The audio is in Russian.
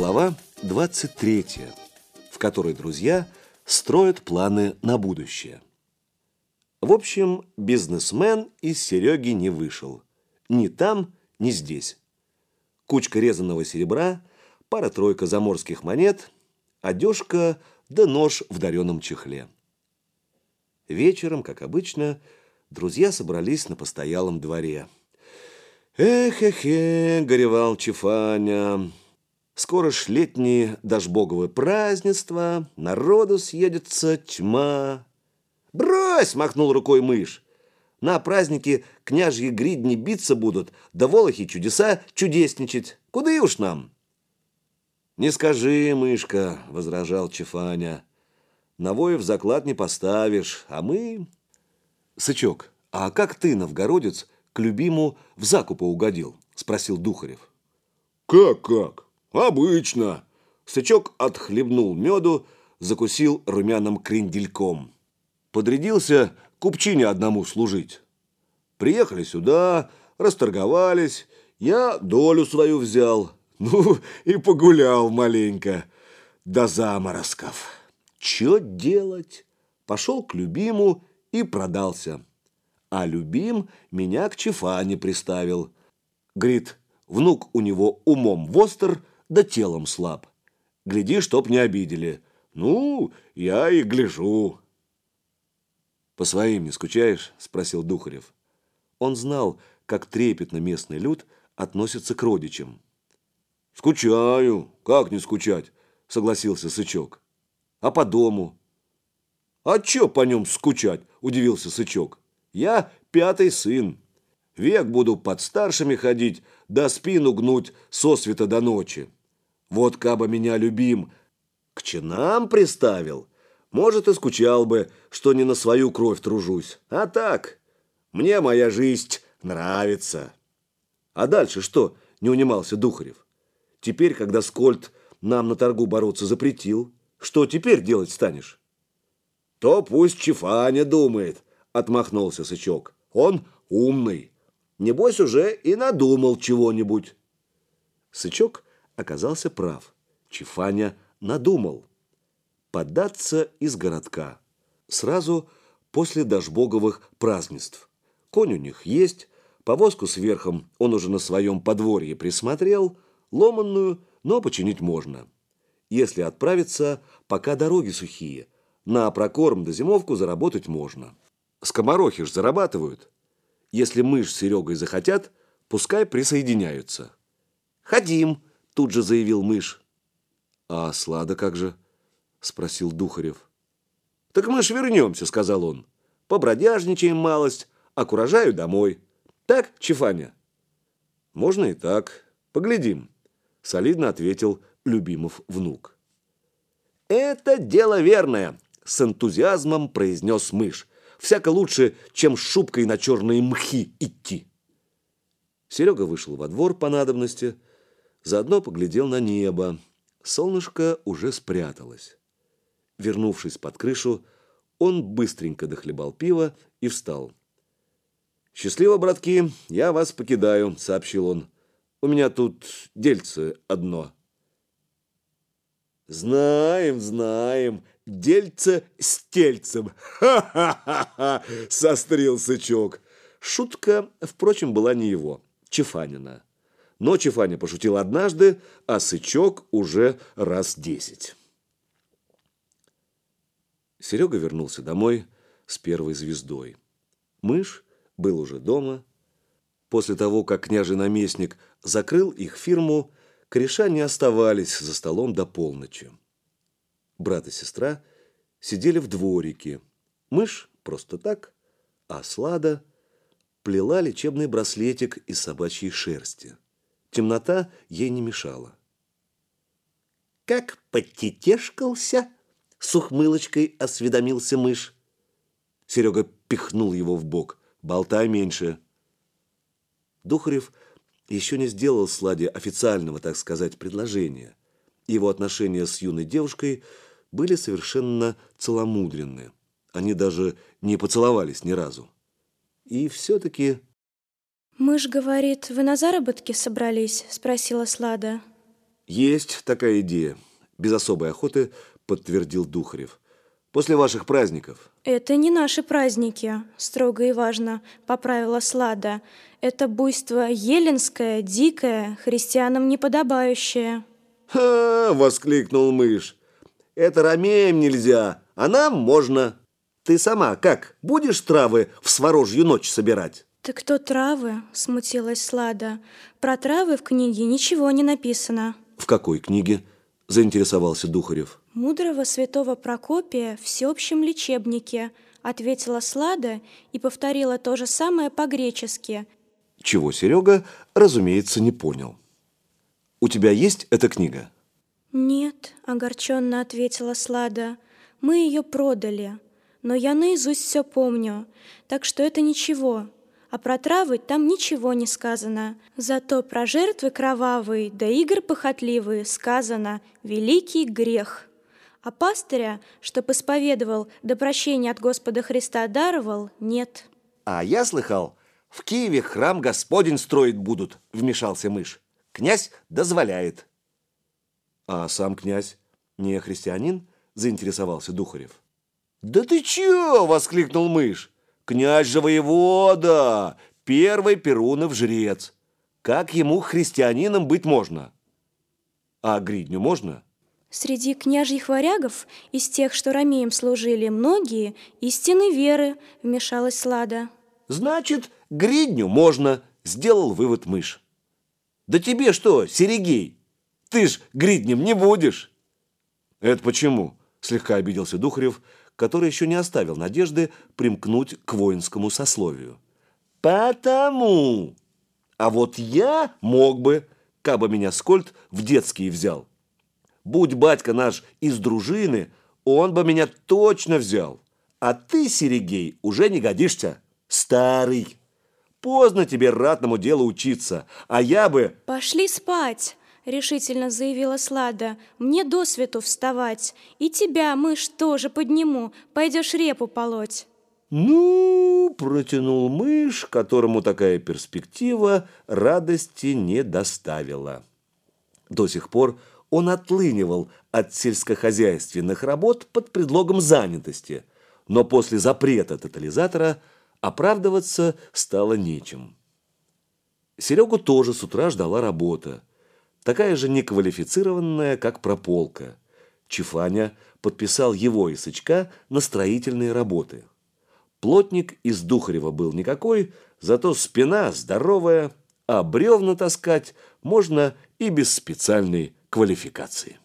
Глава 23, в которой друзья строят планы на будущее. В общем, бизнесмен из Сереги не вышел. Ни там, ни здесь. Кучка резаного серебра, пара-тройка заморских монет, одежка да нож в дареном чехле. Вечером, как обычно, друзья собрались на постоялом дворе. «Эх-эх-эх!» — горевал Чифаня. «Скоро ж летние дашбоговые празднества, народу съедется тьма». «Брось!» — махнул рукой мышь. «На празднике княжьи гридни биться будут, да волохи чудеса чудесничать. Куда уж нам?» «Не скажи, мышка!» — возражал Чифаня. «На воев заклад не поставишь, а мы...» «Сычок, а как ты, новгородец, к любиму в закупа угодил?» – спросил Духарев. «Как-как? Обычно!» Сычок отхлебнул меду, закусил румяным крендельком. Подрядился купчине одному служить. Приехали сюда, расторговались, я долю свою взял, ну и погулял маленько до заморозков. Че делать? Пошел к любиму и продался. А любим меня к Чефане приставил. Говорит, внук у него умом востр, да телом слаб. Гляди, чтоб не обидели. Ну, я и гляжу. «По своим не скучаешь?» – спросил Духарев. Он знал, как трепетно местный люд относится к родичам. «Скучаю. Как не скучать?» – согласился Сычок. «А по дому?» «А чё по нем скучать?» – удивился Сычок. Я пятый сын. Век буду под старшими ходить, да спину гнуть со света до ночи. Вот каба меня любим, к чинам приставил, может, и скучал бы, что не на свою кровь тружусь. А так, мне моя жизнь нравится. А дальше что? Не унимался Духарев. Теперь, когда Скольд нам на торгу бороться запретил, что теперь делать станешь? То пусть Чифаня думает, – отмахнулся Сычок. «Он умный. Небось, уже и надумал чего-нибудь». Сычок оказался прав. Чифаня надумал. Податься из городка. Сразу после дашбоговых празднеств. Конь у них есть, повозку с верхом он уже на своем подворье присмотрел, ломанную, но починить можно. Если отправиться, пока дороги сухие, на прокорм до зимовку заработать можно. Скоморохи ж зарабатывают. Если мышь с Серегой захотят, пускай присоединяются. «Ходим!» – тут же заявил мышь. «А Слада как же?» – спросил Духарев. «Так мы ж вернемся», – сказал он. «Побродяжничаем малость, а к урожаю домой. Так, Чефаня?» «Можно и так. Поглядим», – солидно ответил Любимов внук. «Это дело верное», – с энтузиазмом произнес мышь всяко лучше, чем с шубкой на черные мхи идти. Серега вышел во двор по надобности, заодно поглядел на небо. Солнышко уже спряталось. Вернувшись под крышу, он быстренько дохлебал пиво и встал. «Счастливо, братки, я вас покидаю», — сообщил он. «У меня тут дельце одно». «Знаем, знаем», Дельце с тельцем. Ха-ха-ха-ха! Сострил сычок. Шутка, впрочем, была не его, Чефанина. Но Чефаня пошутил однажды, а сычок уже раз десять. Серега вернулся домой с первой звездой. Мышь был уже дома. После того, как княжий наместник закрыл их фирму, кореша не оставались за столом до полночи брат и сестра сидели в дворике. Мышь просто так, а Слада плела лечебный браслетик из собачьей шерсти. Темнота ей не мешала. «Как потетешкался?» — с ухмылочкой осведомился мышь. Серега пихнул его в бок. «Болтай меньше». Духарев еще не сделал Сладе официального, так сказать, предложения. Его отношения с юной девушкой – были совершенно целомудренны. Они даже не поцеловались ни разу. И все-таки... «Мышь говорит, вы на заработки собрались?» – спросила Слада. Есть такая идея. Без особой охоты подтвердил Духарев. После ваших праздников. Это не наши праздники, строго и важно, поправила Слада. Это буйство еленское, дикое, христианам неподобающее. «Ха!» — воскликнул мышь. «Это ромеем нельзя, а нам можно. Ты сама как, будешь травы в сворожью ночь собирать?» «Так кто травы?» — смутилась Слада. «Про травы в книге ничего не написано». «В какой книге?» — заинтересовался Духарев. «Мудрого святого Прокопия в всеобщем лечебнике», — ответила Слада и повторила то же самое по-гречески. Чего Серега, разумеется, не понял. «У тебя есть эта книга?» «Нет», — огорченно ответила Слада. «Мы ее продали, но я наизусть все помню, так что это ничего» а про травы там ничего не сказано. Зато про жертвы кровавые да игр похотливые сказано «великий грех». А пастыря, что исповедовал да прощения от Господа Христа даровал, нет. «А я слыхал, в Киеве храм Господень строить будут», — вмешался мышь. «Князь дозволяет». «А сам князь не христианин?» — заинтересовался Духарев. «Да ты чё?» — воскликнул мышь. Князь же воевода, первый Перунов жрец. Как ему христианином быть можно? А гридню можно? Среди княжьих варягов, из тех, что ромеем служили, многие истины веры, вмешалась Лада. Значит, гридню можно, сделал вывод мышь. Да тебе что, Серегей, ты ж гриднем не будешь. Это почему? Слегка обиделся Духарев, который еще не оставил надежды примкнуть к воинскому сословию. «Потому! А вот я мог бы, кабы меня Скольд в детские взял. Будь батька наш из дружины, он бы меня точно взял. А ты, Серегей, уже не годишься. Старый. Поздно тебе ратному делу учиться, а я бы... Пошли спать решительно заявила Слада. «Мне до свету вставать. И тебя, мышь, тоже подниму. Пойдешь репу полоть». «Ну, — протянул мышь, которому такая перспектива радости не доставила. До сих пор он отлынивал от сельскохозяйственных работ под предлогом занятости, но после запрета тотализатора оправдываться стало нечем. Серегу тоже с утра ждала работа такая же неквалифицированная, как прополка. Чифаня подписал его и Сычка на строительные работы. Плотник из Духарева был никакой, зато спина здоровая, а бревна таскать можно и без специальной квалификации.